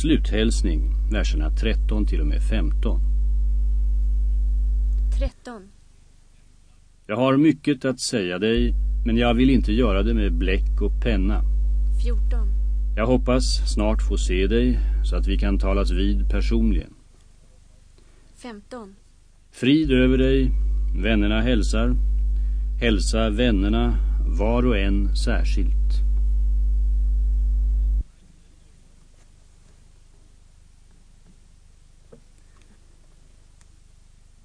Sluthälsning, verserna 13 till och med 15. 13. Jag har mycket att säga dig, men jag vill inte göra det med bläck och penna. 14. Jag hoppas snart få se dig så att vi kan talas vid personligen. 15. Frid över dig, vännerna hälsar. Hälsa vännerna var och en särskilt.